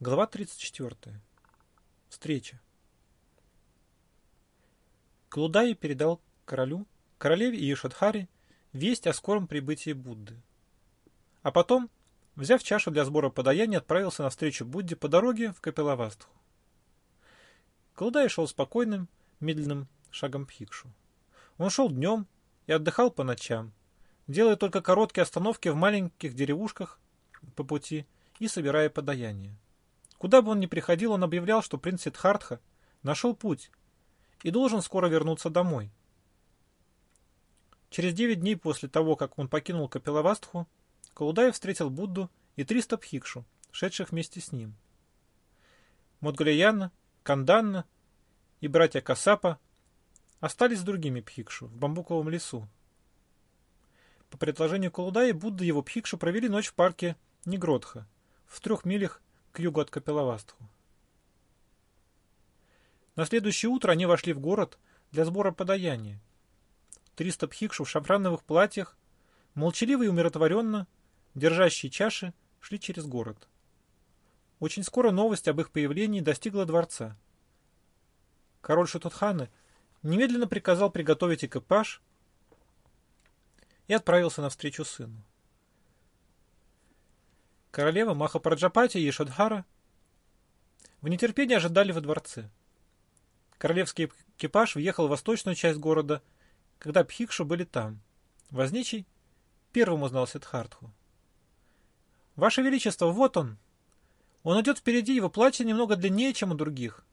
Глава 34. Встреча. Клудай передал королю, королеве и Ешадхаре весть о скором прибытии Будды. А потом, взяв чашу для сбора подаяния, отправился навстречу Будде по дороге в Капелавастху. Клудай шел спокойным, медленным шагом Пхикшу. Он шел днем и отдыхал по ночам, делая только короткие остановки в маленьких деревушках по пути и собирая подаяние. Куда бы он ни приходил, он объявлял, что принц Сиддхартха нашел путь и должен скоро вернуться домой. Через девять дней после того, как он покинул Капилавастху, Калудай встретил Будду и триста пхикшу, шедших вместе с ним. Модгалияна, Канданна и братья Касапа остались с другими пхикшу в бамбуковом лесу. По предложению Калудая, Будда и его пхикшу провели ночь в парке Негродха, в трех милях к югу от Капеловастху. На следующее утро они вошли в город для сбора подаяния. Триста пхикшу в шафрановых платьях, молчаливо и умиротворенно, держащие чаши, шли через город. Очень скоро новость об их появлении достигла дворца. Король Шутутханы немедленно приказал приготовить экипаж и отправился навстречу сыну. Королева Махапраджапати и Шадхара в нетерпении ожидали во дворце. Королевский экипаж въехал в восточную часть города, когда Пхикшу были там. Возничий первым узнал Сидхартху. «Ваше Величество, вот он! Он идет впереди, его платье немного длиннее, чем у других».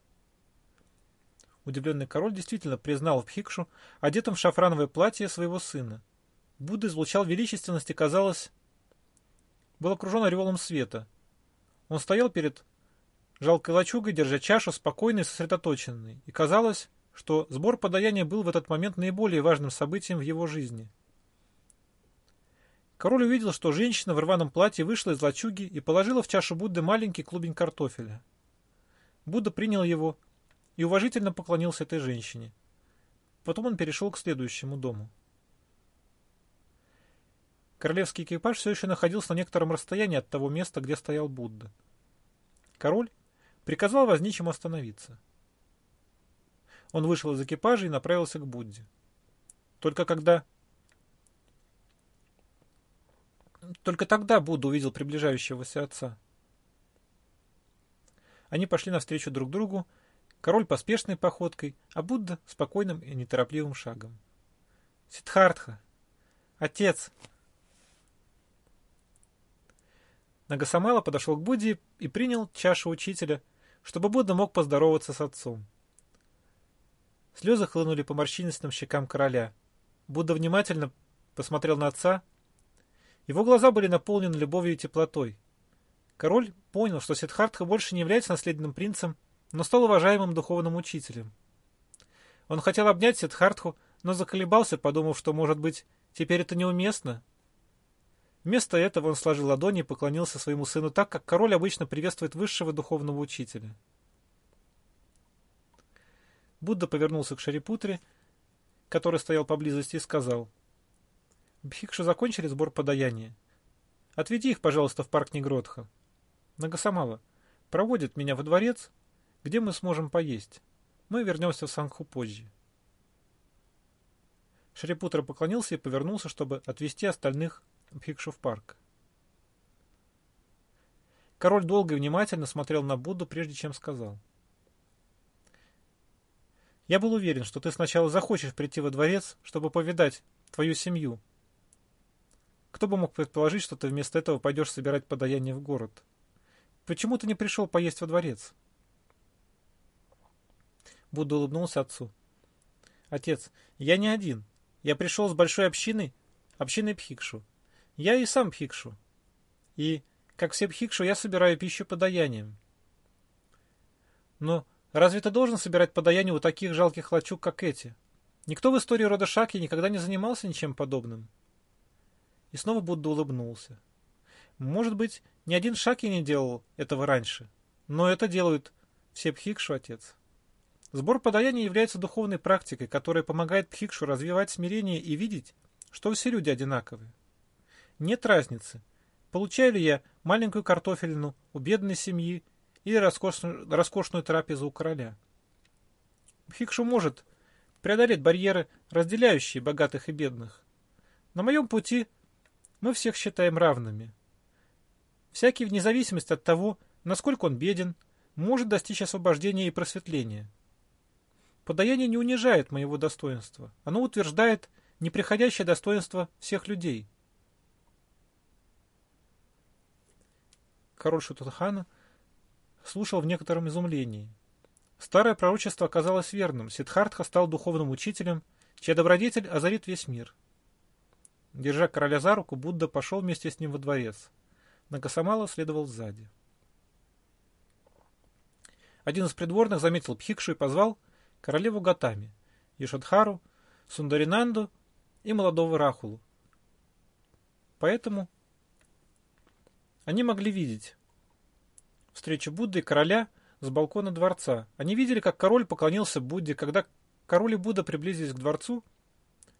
Удивленный король действительно признал Пхикшу одетым в шафрановое платье своего сына. Будда излучал величественность и, казалось, был окружен ореолом света. Он стоял перед жалкой лачугой, держа чашу, спокойный и сосредоточенный, и казалось, что сбор подаяния был в этот момент наиболее важным событием в его жизни. Король увидел, что женщина в рваном платье вышла из лачуги и положила в чашу Будды маленький клубень картофеля. Будда принял его и уважительно поклонился этой женщине. Потом он перешел к следующему дому. Королевский экипаж все еще находился на некотором расстоянии от того места, где стоял Будда. Король приказал возничему остановиться. Он вышел из экипажа и направился к Будде. Только когда... Только тогда Будда увидел приближающегося отца. Они пошли навстречу друг другу, король поспешной походкой, а Будда спокойным и неторопливым шагом. «Сиддхартха! Отец!» Нагасамела подошел к Будде и принял чашу учителя, чтобы Будда мог поздороваться с отцом. Слезы хлынули по морщинистым щекам короля. Будда внимательно посмотрел на отца. Его глаза были наполнены любовью и теплотой. Король понял, что Сиддхартха больше не является наследным принцем, но стал уважаемым духовным учителем. Он хотел обнять Сиддхартху, но заколебался, подумав, что, может быть, теперь это неуместно, Вместо этого он сложил ладони и поклонился своему сыну так, как король обычно приветствует высшего духовного учителя. Будда повернулся к Шарипутре, который стоял поблизости, и сказал, «Бхикши закончили сбор подаяния. Отведи их, пожалуйста, в парк Негродха. Нагасамала проводит меня во дворец, где мы сможем поесть. Мы вернемся в Сангху позже». Шарипутра поклонился и повернулся, чтобы отвести остальных Бхикшу в парк. Король долго и внимательно смотрел на Будду, прежде чем сказал. «Я был уверен, что ты сначала захочешь прийти во дворец, чтобы повидать твою семью. Кто бы мог предположить, что ты вместо этого пойдешь собирать подаяние в город? Почему ты не пришел поесть во дворец?» Будда улыбнулся отцу. «Отец, я не один. Я пришел с большой общиной, общиной Пхикшу. Я и сам пхикшу. И, как все пхикшу, я собираю пищу подаянием. Но разве ты должен собирать подаяние у таких жалких лачуг, как эти? Никто в истории рода Шаки никогда не занимался ничем подобным. И снова Будда улыбнулся. Может быть, ни один Шаки не делал этого раньше, но это делают все пхикшу, отец. Сбор подаяния является духовной практикой, которая помогает пхикшу развивать смирение и видеть, что все люди одинаковы. Нет разницы, получаю ли я маленькую картофелину у бедной семьи или роскошную, роскошную трапезу у короля. Хикшу может преодолеть барьеры, разделяющие богатых и бедных. На моем пути мы всех считаем равными. Всякий, вне зависимости от того, насколько он беден, может достичь освобождения и просветления. Подаяние не унижает моего достоинства. Оно утверждает неприходящее достоинство всех людей. Король Шутанхана слушал в некотором изумлении. Старое пророчество оказалось верным. Сиддхартха стал духовным учителем, чья добродетель озарит весь мир. Держа короля за руку, Будда пошел вместе с ним во дворец. Нагасамала следовал сзади. Один из придворных заметил Пхикшу и позвал королеву Гатами, Ешадхару, Сундаринанду и молодого Рахулу. Поэтому они могли видеть встречу Будды и короля с балкона дворца. Они видели, как король поклонился Будде. Когда король и Будда приблизились к дворцу,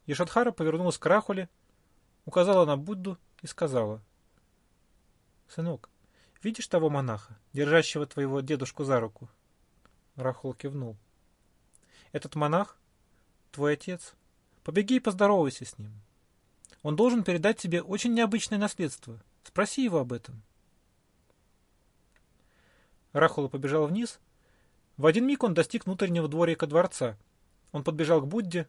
Ешадхара повернулась к Рахуле, указала на Будду и сказала. «Сынок, видишь того монаха, держащего твоего дедушку за руку?» Рахул кивнул. «Этот монах — твой отец. Побеги и поздоровайся с ним. Он должен передать тебе очень необычное наследство. Спроси его об этом». Рахула побежал вниз. В один миг он достиг внутреннего дворика дворца. Он подбежал к Будде.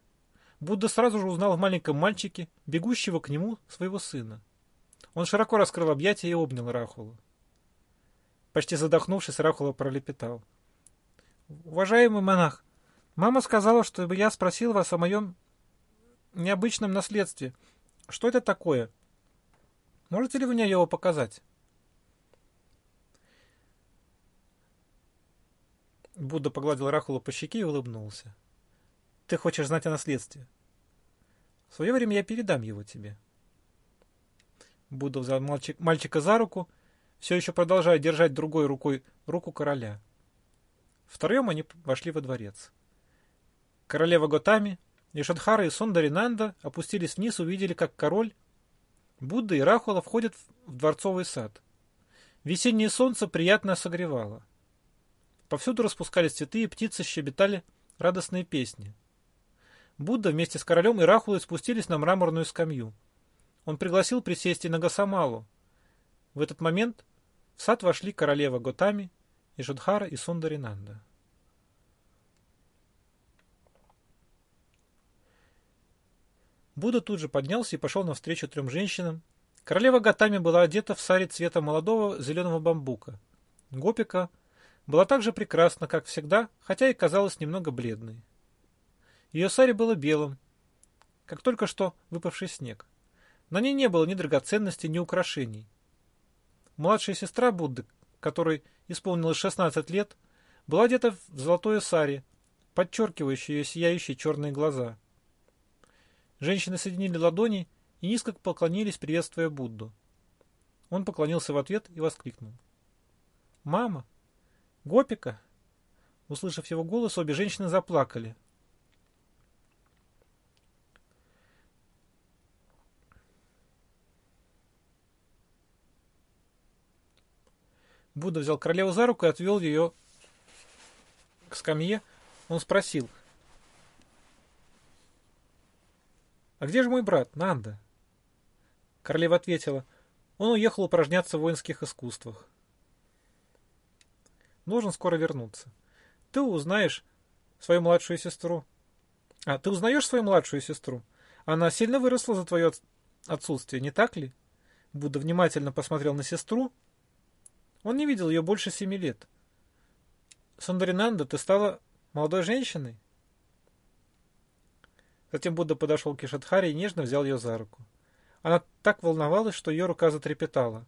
Будда сразу же узнал в маленьком мальчике, бегущего к нему, своего сына. Он широко раскрыл объятия и обнял Рахулу. Почти задохнувшись, Рахула пролепетал. «Уважаемый монах, мама сказала, чтобы я спросил вас о моем необычном наследстве. Что это такое? Можете ли вы мне его показать?» Будда погладил Рахула по щеке и улыбнулся. «Ты хочешь знать о наследстве? В свое время я передам его тебе». Будда взял мальчик, мальчика за руку, все еще продолжая держать другой рукой руку короля. Втроем они вошли во дворец. Королева Готами, Ишадхара и Сундаринанда опустились вниз увидели, как король, Будда и Рахула входят в дворцовый сад. Весеннее солнце приятно согревало. Повсюду распускались цветы, и птицы щебетали радостные песни. Будда вместе с королем и Рахулой спустились на мраморную скамью. Он пригласил присесть и на Гасамалу. В этот момент в сад вошли королева Готами, и Жудхара и Сундаринанда. Будда тут же поднялся и пошел навстречу трем женщинам. Королева Гатами была одета в саре цвета молодого зеленого бамбука. Гопика — была так же прекрасна, как всегда, хотя и казалась немного бледной. Ее сари было белым, как только что выпавший снег. На ней не было ни драгоценностей, ни украшений. Младшая сестра Будды, которой исполнилось 16 лет, была одета в золотое сари, подчеркивающее ее сияющие черные глаза. Женщины соединили ладони и низко поклонились, приветствуя Будду. Он поклонился в ответ и воскликнул. «Мама!» Гопика? Услышав его голос, обе женщины заплакали. Будда взял королеву за руку и отвел ее к скамье. Он спросил. «А где же мой брат, Нанда?» Королева ответила. Он уехал упражняться в воинских искусствах. Должен скоро вернуться. Ты узнаешь свою младшую сестру. А, ты узнаешь свою младшую сестру? Она сильно выросла за твое отсутствие, не так ли? Будда внимательно посмотрел на сестру. Он не видел ее больше семи лет. Сундаринанда, ты стала молодой женщиной? Затем Будда подошел к Ишадхаре и нежно взял ее за руку. Она так волновалась, что ее рука затрепетала.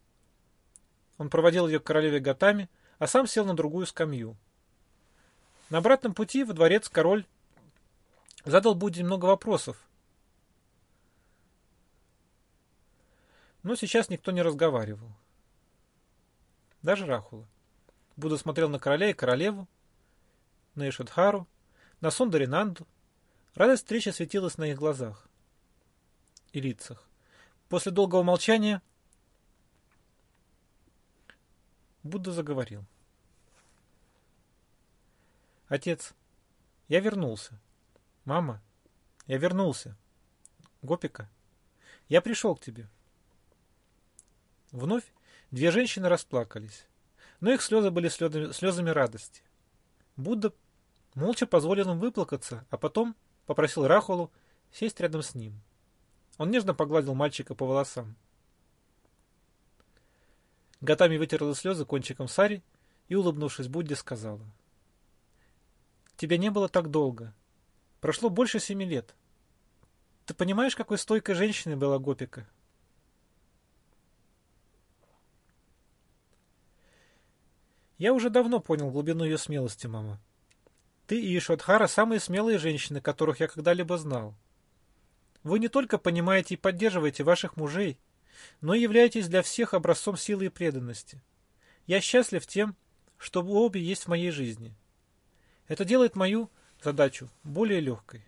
Он проводил ее к королеве Гатами, а сам сел на другую скамью. На обратном пути во дворец король задал Будде много вопросов. Но сейчас никто не разговаривал. Даже Рахула. Будда смотрел на короля и королеву, на Ишадхару, на Сундаринанду. Радость встречи светилась на их глазах и лицах. После долгого молчания Будда заговорил. Отец, я вернулся. Мама, я вернулся. Гопика, я пришел к тебе. Вновь две женщины расплакались, но их слезы были слезами, слезами радости. Будда молча позволил им выплакаться, а потом попросил Рахулу сесть рядом с ним. Он нежно погладил мальчика по волосам. Гатами вытерла слезы кончиком сари и, улыбнувшись Будде, сказала. «Тебя не было так долго. Прошло больше семи лет. Ты понимаешь, какой стойкой женщиной была Гопика?» Я уже давно понял глубину ее смелости, мама. Ты и Ишвадхара самые смелые женщины, которых я когда-либо знал. Вы не только понимаете и поддерживаете ваших мужей, но и являетесь для всех образцом силы и преданности. Я счастлив тем, что обе есть в моей жизни. Это делает мою задачу более легкой.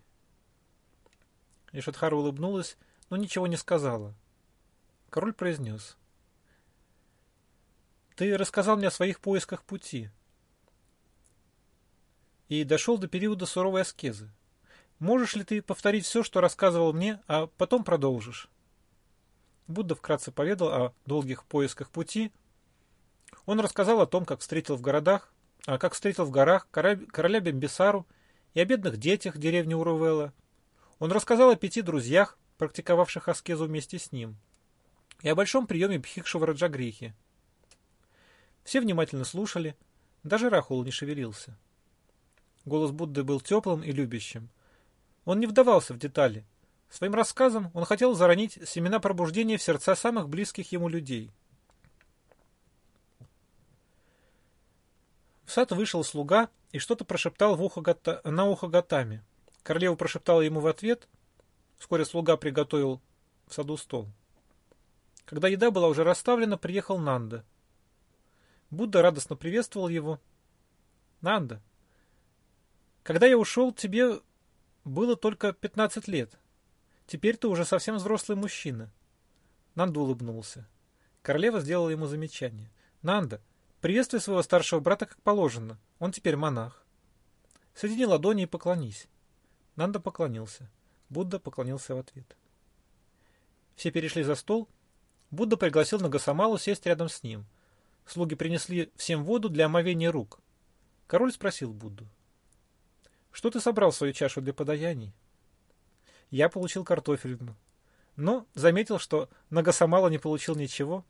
Ишадхара улыбнулась, но ничего не сказала. Король произнес. Ты рассказал мне о своих поисках пути и дошел до периода суровой аскезы. Можешь ли ты повторить все, что рассказывал мне, а потом продолжишь? Будда вкратце поведал о долгих поисках пути. Он рассказал о том, как встретил в городах, а как встретил в горах короля Бембисару и о бедных детях деревни Урувела. Он рассказал о пяти друзьях, практиковавших аскезу вместе с ним, и о большом приеме Бхикшу в Раджагрихе. Все внимательно слушали, даже Рахул не шевелился. Голос Будды был теплым и любящим. Он не вдавался в детали. Своим рассказом он хотел заронить семена пробуждения в сердца самых близких ему людей. В сад вышел слуга и что-то прошептал в ухо Гата... на ухо Гатами. Королева прошептала ему в ответ. Вскоре слуга приготовил в саду стол. Когда еда была уже расставлена, приехал Нанда — Будда радостно приветствовал его. «Нанда, когда я ушел, тебе было только пятнадцать лет. Теперь ты уже совсем взрослый мужчина». Нанда улыбнулся. Королева сделала ему замечание. «Нанда, приветствуй своего старшего брата как положено. Он теперь монах. Соедини ладони и поклонись». Нанда поклонился. Будда поклонился в ответ. Все перешли за стол. Будда пригласил Нагасамалу сесть рядом с ним – Слуги принесли всем воду для омовения рук. Король спросил Будду. «Что ты собрал в свою чашу для подаяний?» Я получил картофельную, но заметил, что Нагасамала не получил ничего.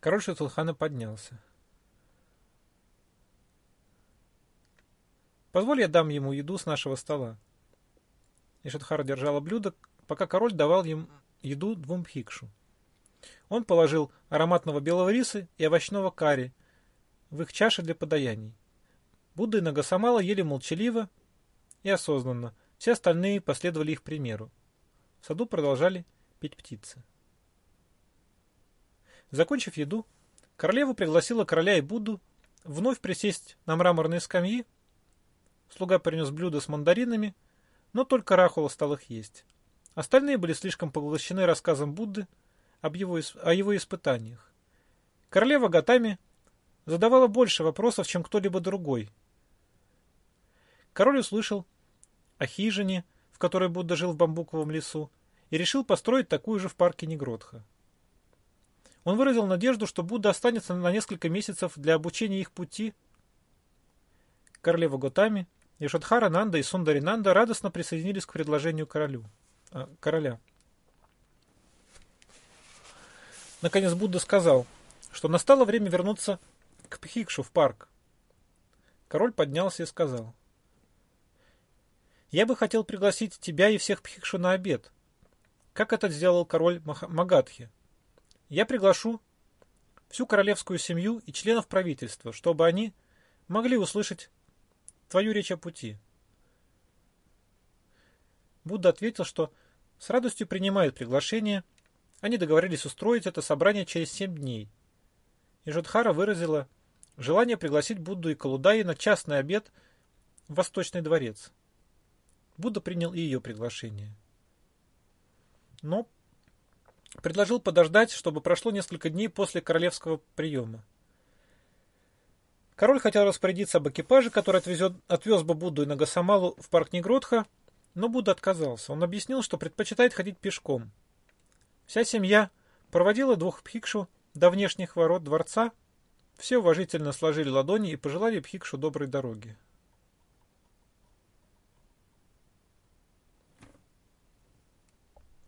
Король Шатулхана поднялся. «Позволь я дам ему еду с нашего стола». Ишадхара держала блюдо, пока король давал им еду двум пхикшу. Он положил ароматного белого риса и овощного карри в их чаши для подаяний. Будда и Нагасамала ели молчаливо и осознанно, все остальные последовали их примеру. В саду продолжали петь птицы. Закончив еду, королева пригласила короля и Будду вновь присесть на мраморные скамьи. Слуга принес блюдо с мандаринами, но только Рахула стал их есть. Остальные были слишком поглощены рассказом Будды об его, о его испытаниях. Королева Гатами задавала больше вопросов, чем кто-либо другой. Король услышал о хижине, в которой Будда жил в бамбуковом лесу, и решил построить такую же в парке Негродха. Он выразил надежду, что Будда останется на несколько месяцев для обучения их пути. Королева Готами, Ишадхара Нанда и Сундари Нанда радостно присоединились к предложению королю, э, короля. Наконец Будда сказал, что настало время вернуться к Пхикшу в парк. Король поднялся и сказал, «Я бы хотел пригласить тебя и всех Пхикшу на обед, как это сделал король Магадхи. Я приглашу всю королевскую семью и членов правительства, чтобы они могли услышать твою речь о пути». Будда ответил, что с радостью принимает приглашение – они договорились устроить это собрание через семь дней. И Жодхара выразила желание пригласить Будду и Калудаи на частный обед в Восточный дворец. Будда принял и ее приглашение. Но предложил подождать, чтобы прошло несколько дней после королевского приема. Король хотел распорядиться об экипаже, который отвезет, отвез бы Будду и Нагасамалу в парк Негротха, но Будда отказался. Он объяснил, что предпочитает ходить пешком. Вся семья проводила двух пхикшу до внешних ворот дворца. Все уважительно сложили ладони и пожелали пхикшу доброй дороги.